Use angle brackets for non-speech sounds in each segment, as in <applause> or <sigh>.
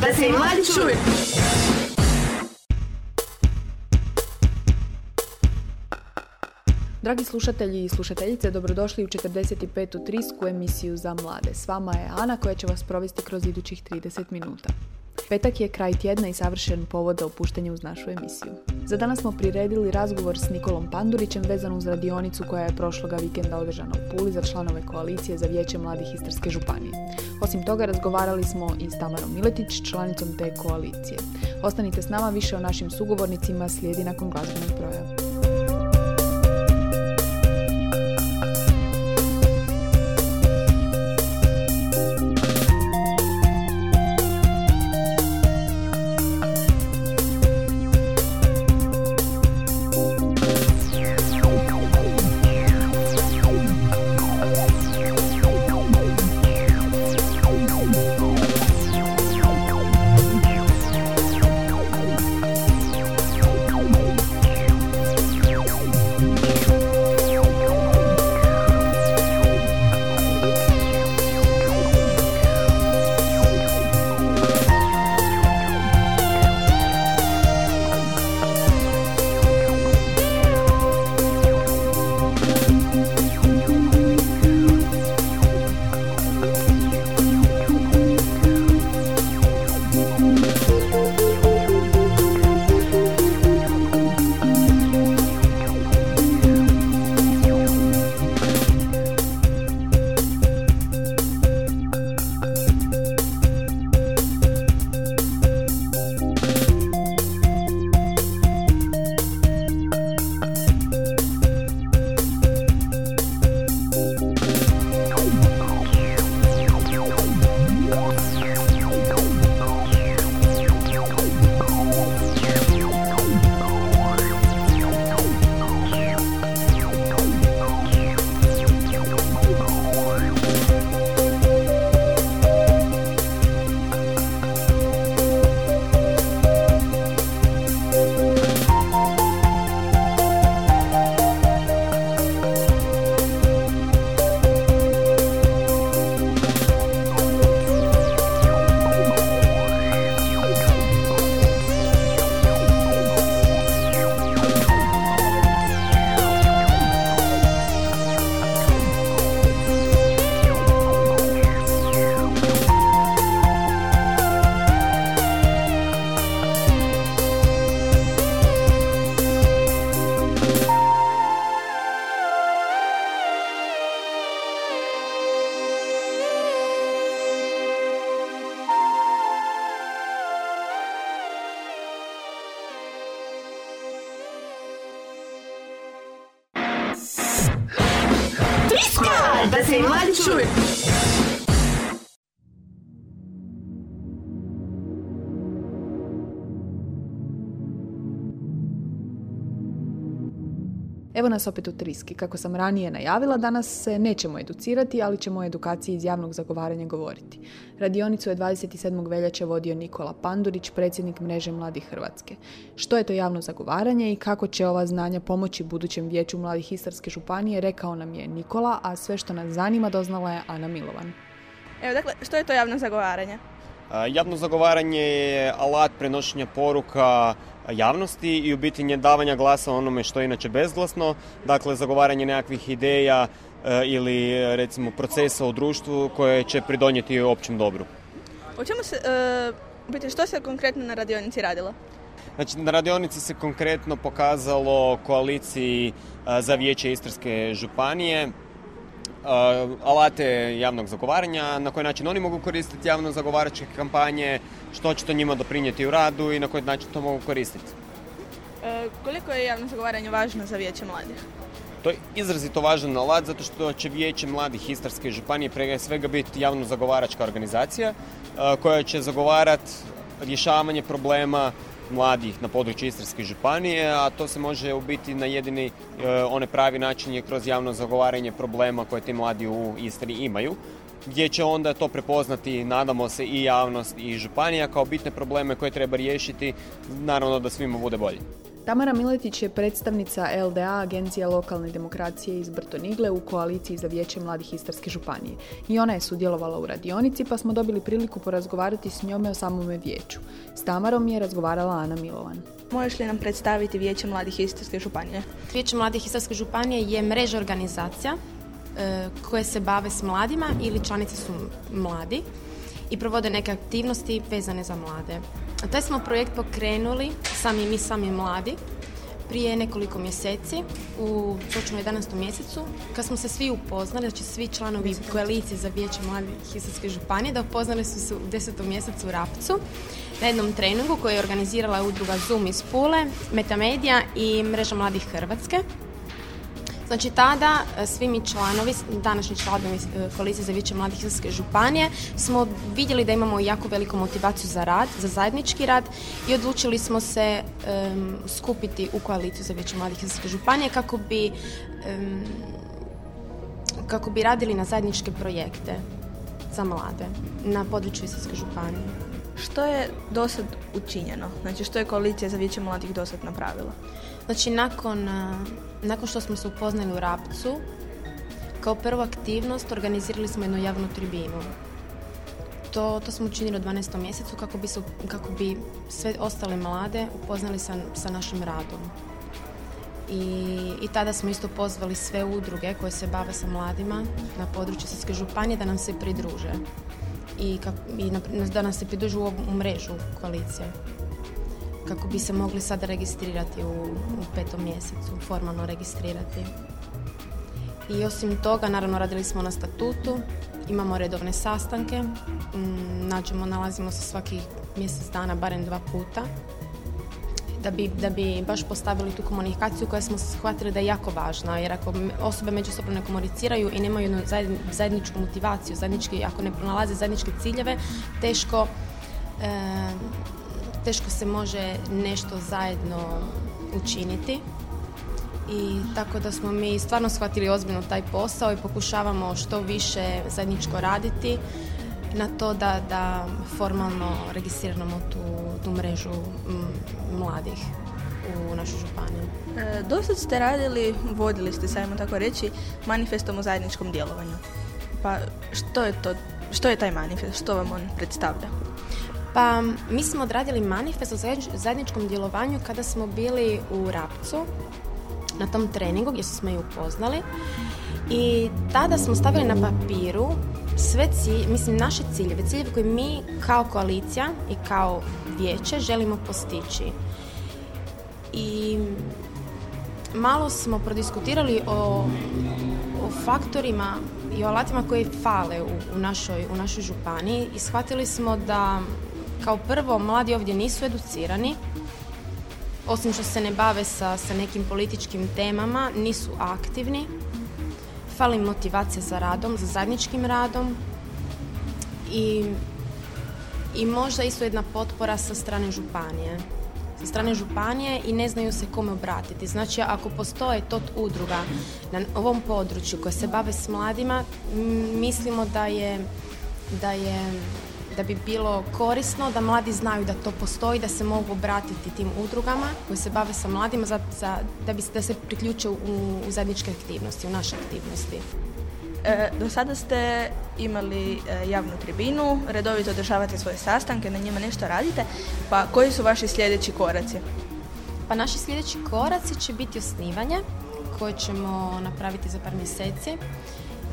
da se mladi čuju. Dragi slušatelji i slušateljice, dobrodošli u 45. trisku emisiju za mlade. S vama je Ana koja će vas provesti kroz idućih 30 minuta. Petak je kraj tjedna i savršen povod za opuštanje uz našu emisiju. Za danas smo priredili razgovor s Nikolom Pandurićem vezan uz radionicu koja je prošloga vikenda održana u Puli za članove koalicije za vijeće mladih Istarske županije. Osim toga razgovarali smo i s Tamarom Miletić, članicom te koalicije. Ostanite s nama više o našim sugovornicima slijedi nakon glazbenog broja. Evo nas opet u Triski. Kako sam ranije najavila, danas se nećemo educirati, ali ćemo o edukaciji iz javnog zagovaranja govoriti. Radionicu je 27. veljače vodio Nikola Pandurić, predsjednik mreže Mladih Hrvatske. Što je to javno zagovaranje i kako će ova znanja pomoći budućem vijeću Mladih Istarske županije, rekao nam je Nikola, a sve što nas zanima doznala je Ana Milovan. Evo, dakle, što je to javno zagovaranje? Javno zagovaranje je alat prenošenja poruka javnosti i u biti davanja glasa onome što je inače bezglasno, dakle zagovaranje nekakvih ideja ili recimo procesa u društvu koje će pridonijeti općem dobru. O čemu se, e, biti, što se konkretno na radionici radilo? Znači, na radionici se konkretno pokazalo koaliciji za vijeće Istarske županije, alate javnog zagovaranja, na koji način oni mogu koristiti javno zagovaračke kampanje, što će to njima doprinijeti u radu i na koji način to mogu koristiti. E, koliko je javno zagovaranje važno za vijeće mladih? To je izrazito važan alat zato što će vijeće mladih Istarske županije prega svega biti javno zagovaračka organizacija e, koja će zagovarati rješavanje problema mladih na području Istarske županije, a to se može u biti na jedini e, one pravi način je kroz javno zagovaranje problema koje ti mladi u Istri imaju gdje će onda to prepoznati, nadamo se, i javnost i županija kao bitne probleme koje treba riješiti, naravno da svima bude bolje. Tamara Miletić je predstavnica LDA, Agencija lokalne demokracije iz Brtonigle u koaliciji za vijeće mladih Istarske županije. I ona je sudjelovala u radionici pa smo dobili priliku porazgovarati s njome o samome vijeću. S Tamarom je razgovarala Ana Milovan. Možeš li nam predstaviti Vijeće mladih Istarske županije? Vijeće mladih Istarske županije je mreža organizacija e, koje se bave s mladima ili članice su mladi i provode neke aktivnosti vezane za mlade. Taj smo projekt pokrenuli, sami mi sami mladi, prije nekoliko mjeseci, u točno 11. mjesecu, kad smo se svi upoznali, znači svi članovi koalicije za vijeće mladih Istarske županije, da upoznali su se u 10. mjesecu u Rapcu na jednom treningu koji je organizirala udruga Zoom iz Pule, Metamedia i Mreža mladih Hrvatske. Znači tada e, svi mi članovi, današnji članovi e, koalicije za vijeće mladih Istarske županije smo vidjeli da imamo jako veliku motivaciju za rad, za zajednički rad i odlučili smo se skupiti u koaliciju za vijeće mladih Istarske županije kako bi kako bi radili na zajedničke projekte za mlade na području Istarske županije. Što je dosad učinjeno? Znači što je koalicija za vijeće mladih dosad napravila? Znači nakon nakon što smo se upoznali u Rapcu, kao prvu aktivnost organizirali smo jednu javnu tribinu. To, to smo učinili u 12. mjesecu kako bi, kako bi sve ostale mlade upoznali sa, sa našim radom. I, I tada smo isto pozvali sve udruge koje se bave sa mladima na području Srpske županije da nam se pridruže i, i da nam se pridružu u, u mrežu koalicije kako bi se mogli sada registrirati u, u petom mjesecu, formalno registrirati. I osim toga, naravno, radili smo na statutu, imamo redovne sastanke, mm, nađemo, nalazimo se svaki mjesec dana, barem dva puta, da bi, da bi baš postavili tu komunikaciju koja smo shvatili da je jako važna, jer ako osobe međusobno ne komuniciraju i nemaju zajedničku motivaciju, zajednički, ako ne pronalaze zajedničke ciljeve, teško, teško se može nešto zajedno učiniti i tako da smo mi stvarno shvatili ozbiljno taj posao i pokušavamo što više zajedničko raditi na to da, da formalno registriramo tu, tu mrežu mladih u našoj županiji. E, dosad ste radili, vodili ste, sajmo tako reći, manifestom o zajedničkom djelovanju. Pa što je to, što je taj manifest, što vam on predstavlja? Pa mi smo odradili manifest o zajedničkom djelovanju kada smo bili u Rapcu na tom treningu gdje smo i upoznali i tada smo stavili na papiru sve cilj, mislim naše ciljeve, ciljeve koje mi kao koalicija i kao vijeće želimo postići. I malo smo prodiskutirali o, o faktorima i o alatima koji fale u, u, našoj, u našoj županiji i shvatili smo da kao prvo, mladi ovdje nisu educirani, osim što se ne bave sa, sa nekim političkim temama, nisu aktivni, fali motivacija za radom, za zajedničkim radom i, i možda isto jedna potpora sa strane županije. Sa strane županije i ne znaju se kome obratiti. Znači, ako postoje tot udruga na ovom području koje se bave s mladima, mislimo da je, da je da bi bilo korisno da mladi znaju da to postoji, da se mogu obratiti tim udrugama koji se bave sa mladima za, za, da, bi, da se priključe u, u zajedničke aktivnosti, u naše aktivnosti. E, do sada ste imali e, javnu tribinu, redovito održavate svoje sastanke, na njima nešto radite, pa koji su vaši sljedeći koraci? Pa naši sljedeći koraci će biti osnivanje koje ćemo napraviti za par mjeseci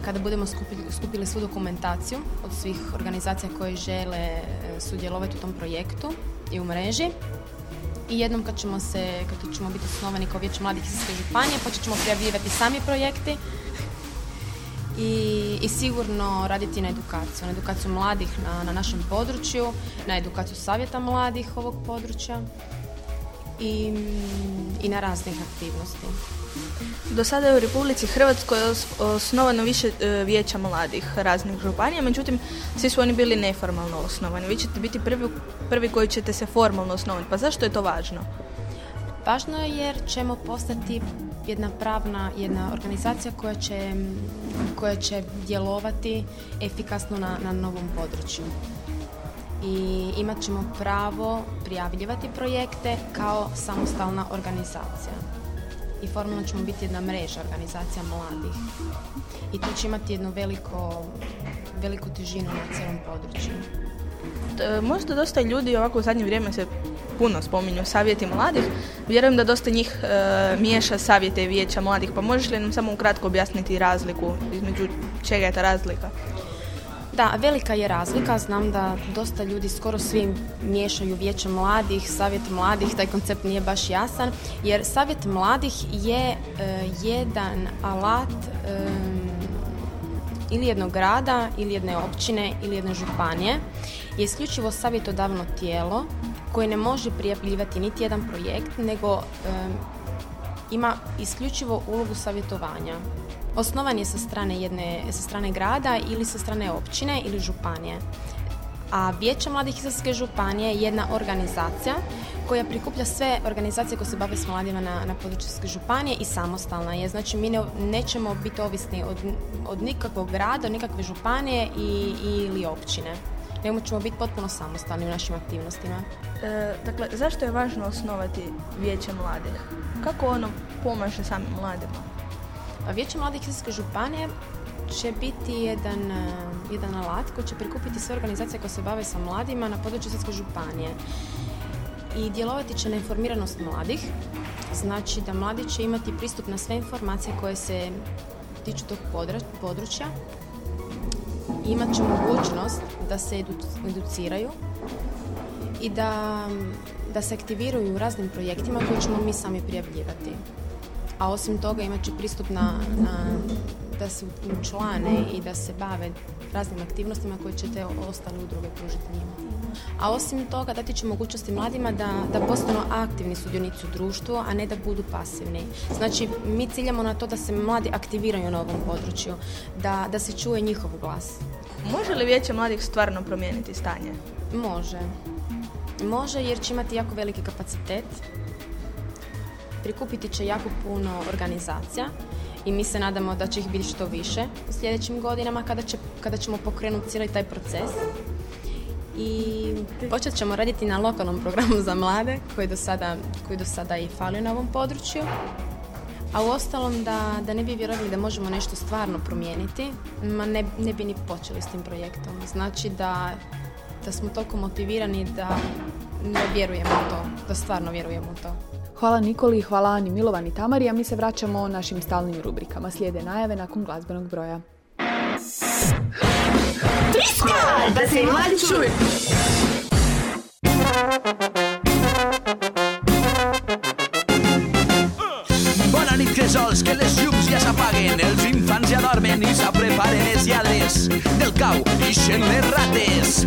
kada budemo skupili, svu dokumentaciju od svih organizacija koje žele e, sudjelovati u tom projektu i u mreži. I jednom kad ćemo se, kad ćemo biti osnovani kao vijeće mladih iz županije, počet ćemo prijavljivati sami projekti i, i sigurno raditi na edukaciju, na edukaciju mladih na, na našem području, na edukaciju savjeta mladih ovog područja i, i na raznih aktivnosti. Do sada je u Republici Hrvatskoj osnovano više e, vijeća mladih raznih županija, međutim svi su oni bili neformalno osnovani. Vi ćete biti prvi, prvi koji ćete se formalno osnovati. Pa zašto je to važno? Važno je jer ćemo postati jedna pravna, jedna organizacija koja će, koja će djelovati efikasno na, na novom području. I imat ćemo pravo prijavljivati projekte kao samostalna organizacija. I formalno ćemo biti jedna mreža organizacija mladih. I to će imati jednu veliko, veliku težinu na cijelom području. Možda dosta ljudi ovako u zadnje vrijeme se puno spominju savjeti mladih. Vjerujem da dosta njih e, miješa savjete i vijeća mladih. Pa možeš li nam samo ukratko objasniti razliku između čega je ta razlika? Da, velika je razlika. Znam da dosta ljudi, skoro svi miješaju vijeće mladih, savjet mladih, taj koncept nije baš jasan, jer savjet mladih je e, jedan alat e, ili jednog grada, ili jedne općine, ili jedne županije. Je isključivo savjetodavno tijelo koje ne može prijavljivati niti jedan projekt, nego e, ima isključivo ulogu savjetovanja. Osnovan je sa strane jedne, sa strane grada ili sa strane općine ili županije. A Vijeće mladih Istarske županije je jedna organizacija koja prikuplja sve organizacije koje se bave s mladima na, na području županije i samostalna je. Znači mi ne, nećemo biti ovisni od, od nikakvog grada, nikakve županije i, ili općine. Nego ćemo biti potpuno samostalni u našim aktivnostima. E, dakle, zašto je važno osnovati Vijeće mladih? Kako ono pomaže samim mladima? Vijeće mladih Istarske županije će biti jedan, e, jedan alat koji će prikupiti sve organizacije koje se bave sa mladima na području Istarske županije. I djelovati će na informiranost mladih, znači da mladi će imati pristup na sve informacije koje se tiču tog područja. Imat će mogućnost da se educiraju i da, da se aktiviraju u raznim projektima koje ćemo mi sami prijavljivati a osim toga imat će pristup na, na da se učlane i da se bave raznim aktivnostima koje će te ostale udruge pružiti njima. A osim toga dati će mogućnosti mladima da, da postanu aktivni sudionici u društvu, a ne da budu pasivni. Znači, mi ciljamo na to da se mladi aktiviraju na ovom području, da, da se čuje njihov glas. Može li vijeće mladih stvarno promijeniti stanje? Može. Može jer će imati jako veliki kapacitet, prikupiti će jako puno organizacija i mi se nadamo da će ih biti što više u sljedećim godinama kada, će, kada ćemo pokrenuti cijeli taj proces. I počet ćemo raditi na lokalnom programu za mlade koji do sada, koji do sada i fali na ovom području. A u ostalom da, da ne bi vjerovali da možemo nešto stvarno promijeniti, ma ne, ne bi ni počeli s tim projektom. Znači da, da smo toliko motivirani da ne vjerujemo u to, da stvarno vjerujemo u to. Hvala Nikoli, hvala Ani Milovan i Tamari, a mi se vraćamo našim stalnim rubrikama. Slijede najave nakon glazbenog broja. Triska! Da se mladi čuje! Bona nit, que les dormen i s'apreparen les lladres del cau, ixen les rates.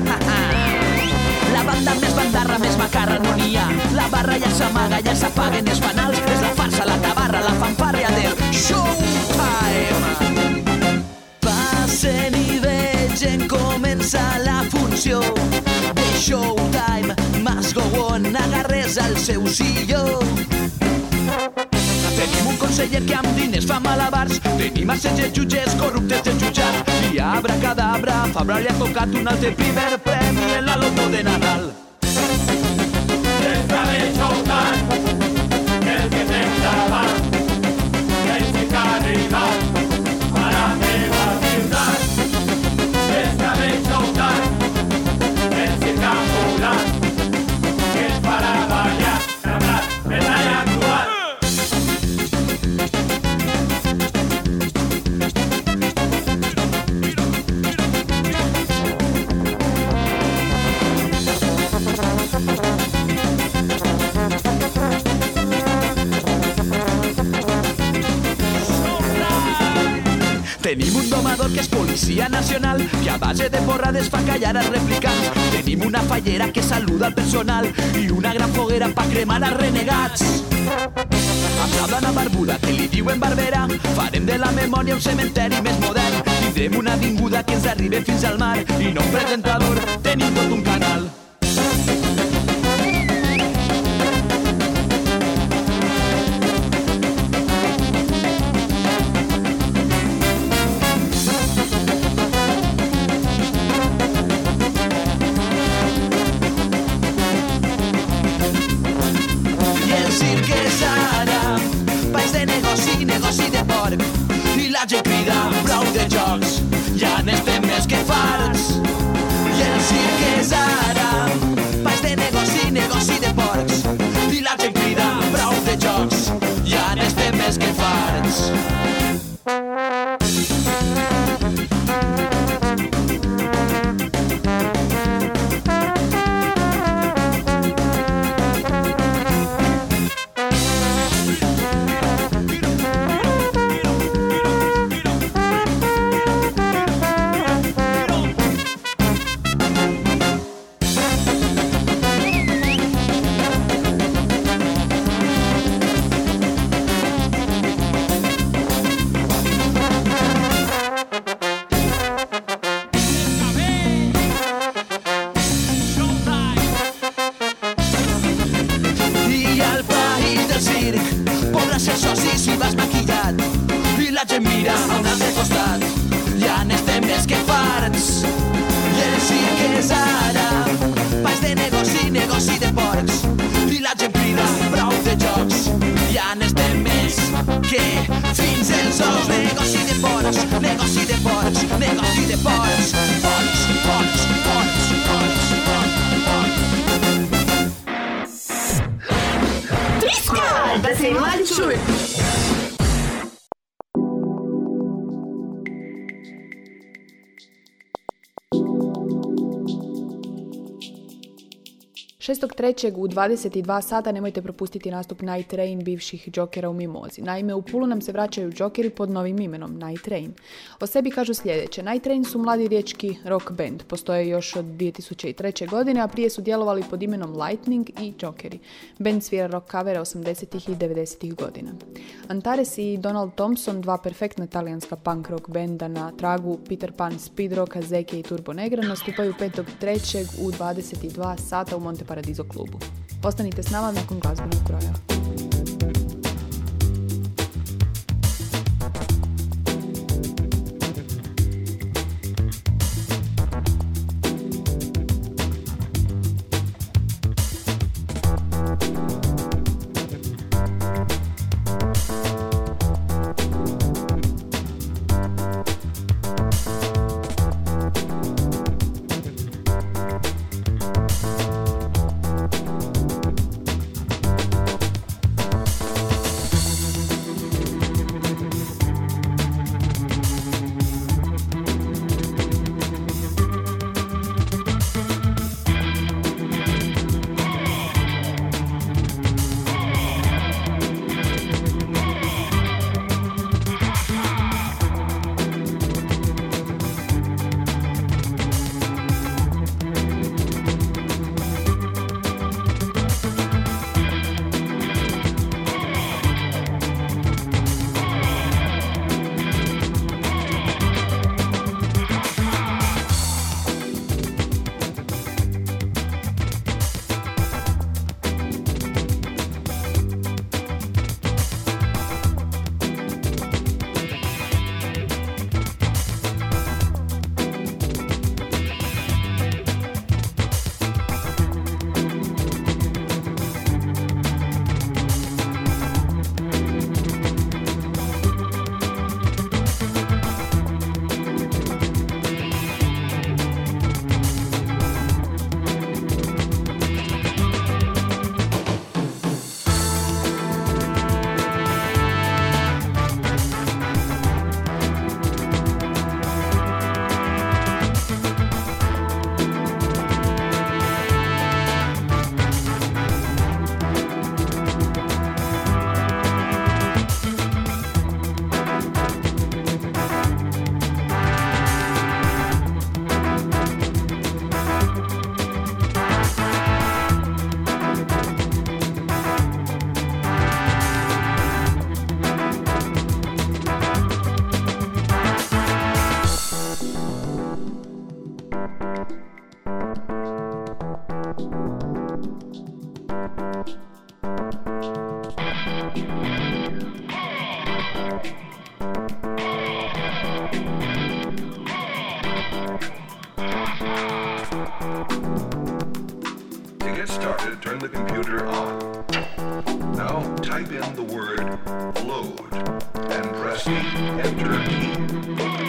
La banda més bandarra, més macarra no n'hi ha. La barra ja s'amaga, ja s'apaguen els fanals. És la farsa, la tabarra, la fanfàrria del showtime. Passen i vegen comença la funció de showtime. Mas go on, agarres al seu silló. Tenim un conseller que amb diners fa malabars. Tenim a setge jutges corruptes del jutjat. I abracadabra, Fabra li ha tocat un altre primer premi en la loto de Nadal. Esta de Showtime, el que te estaba, Tenim un domador que és policia nacional que a base de porrades fa callar els replicants. Tenim una fallera que saluda al personal i una gran foguera pa cremar els renegats. Amb la dona barbuda que li diuen Barbera farem de la memòria un cementeri més modern. Tindrem una avinguda que ens arribi fins al mar i no un presentador, tenim tot un canal. Negoci, negoci de porcs. I la gent crida prou de jocs. Ja n'estem més que fins els ous. Negoci de porcs, negoci de porcs, negoci de. Porcs, 6.3. u 22 sata nemojte propustiti nastup Night Train bivših Jokera u Mimozi. Naime, u Pulu nam se vraćaju Jokeri pod novim imenom Night Train. O sebi kažu sljedeće. Night Train su mladi riječki rock band. Postoje još od 2003. godine, a prije su djelovali pod imenom Lightning i Jokeri. Band svira rock kavere 80. i 90. godina. Antares i Donald Thompson, dva perfektna talijanska punk rock benda na tragu Peter Pan, Speed Rocka, Zeke i Turbo Negra, nastupaju 5.3. u 22 sata u Monte Paradiso klubu. Ostanite s nama nakon glazbenog broja. computer on. Now type in the word load and press the enter key.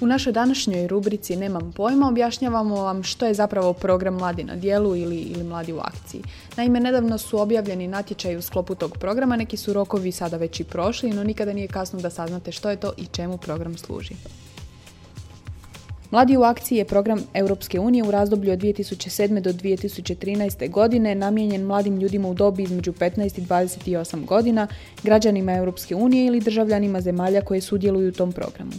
U našoj današnjoj rubrici Nemam pojma objašnjavamo vam što je zapravo program Mladi na dijelu ili, ili Mladi u akciji. Naime, nedavno su objavljeni natječaji u sklopu tog programa, neki su rokovi sada već i prošli, no nikada nije kasno da saznate što je to i čemu program služi. Mladi u akciji je program Europske unije u razdoblju od 2007. do 2013. godine namijenjen mladim ljudima u dobi između 15 i 28 godina, građanima Europske unije ili državljanima zemalja koje sudjeluju u tom programu.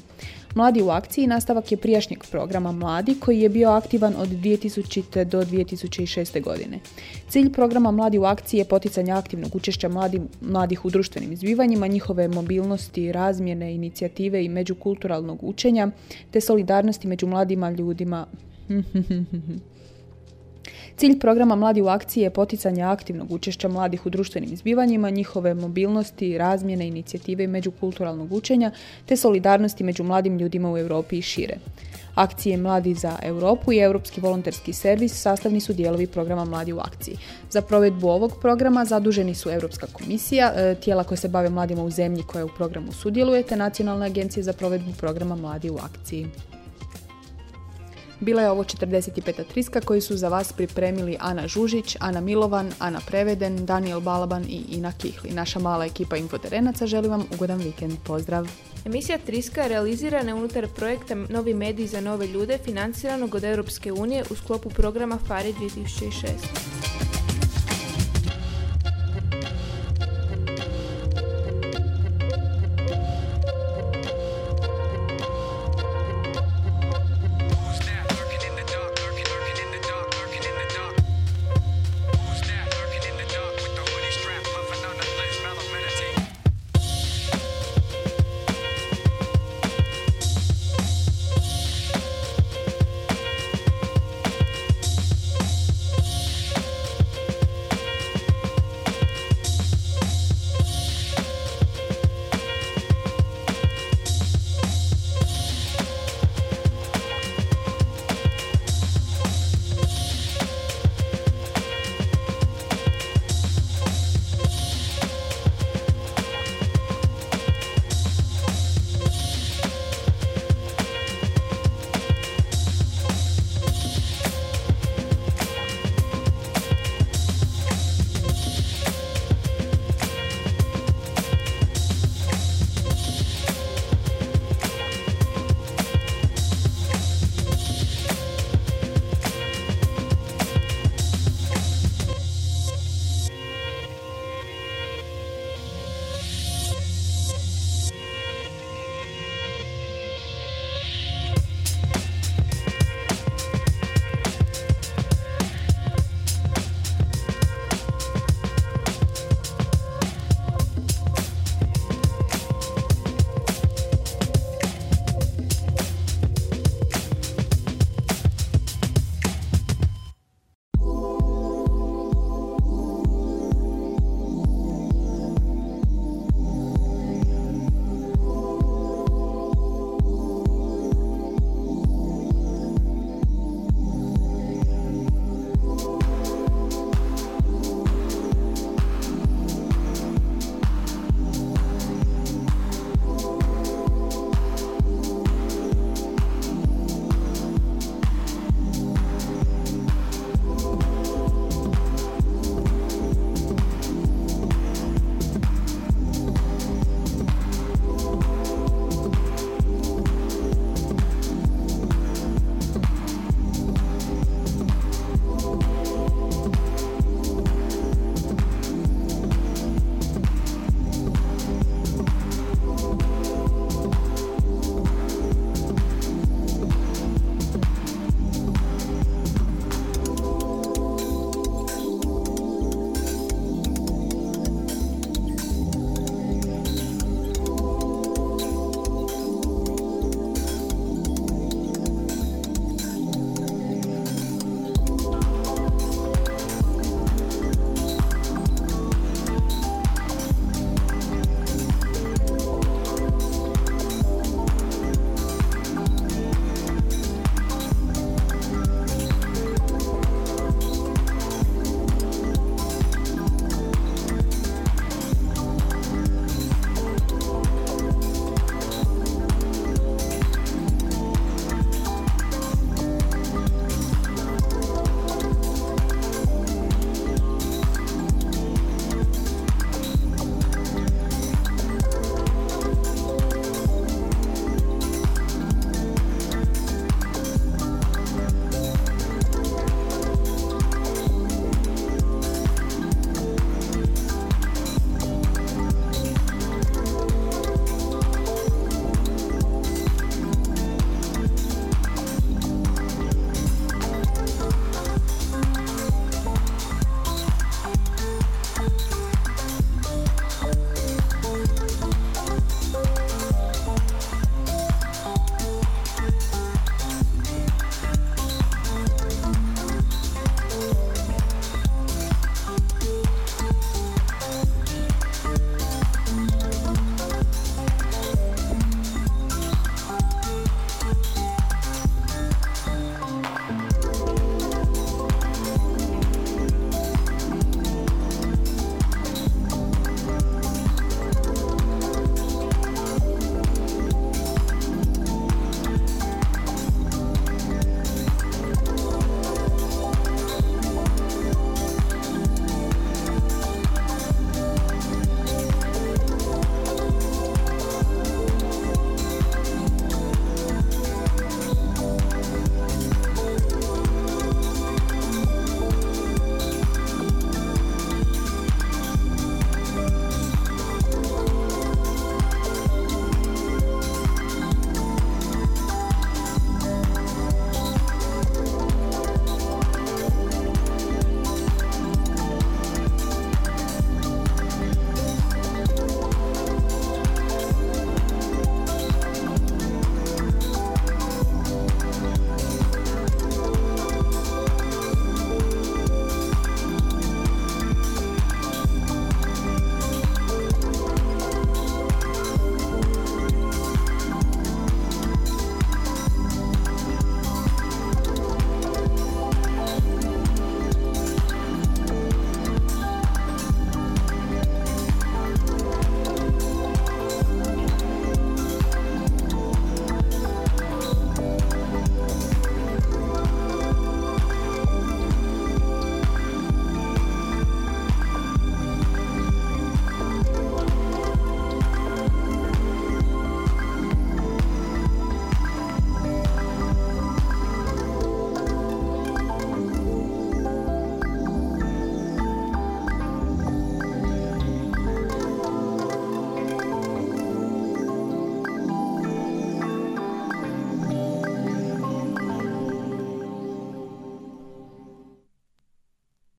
Mladi u akciji nastavak je prijašnjeg programa Mladi koji je bio aktivan od 2000. do 2006. godine. Cilj programa Mladi u akciji je poticanje aktivnog učešća mladi, mladih u društvenim izbivanjima, njihove mobilnosti, razmjene, inicijative i međukulturalnog učenja te solidarnosti među mladima ljudima. <laughs> Cilj programa Mladi u akciji je poticanje aktivnog učešća mladih u društvenim izbivanjima, njihove mobilnosti, razmjene, inicijative i međukulturalnog učenja, te solidarnosti među mladim ljudima u Europi i šire. Akcije Mladi za Europu i Europski volonterski servis sastavni su dijelovi programa Mladi u akciji. Za provedbu ovog programa zaduženi su Europska komisija, e, tijela koje se bave mladima u zemlji koja u programu sudjeluje, te Nacionalna agencija za provedbu programa Mladi u akciji. Bila je ovo 45. triska koji su za vas pripremili Ana Žužić, Ana Milovan, Ana Preveden, Daniel Balaban i Ina Kihli. Naša mala ekipa Infoterenaca želi vam ugodan vikend. Pozdrav! Emisija Triska realizirana unutar projekta Novi mediji za nove ljude financiranog od Europske unije u sklopu programa FARI 2006.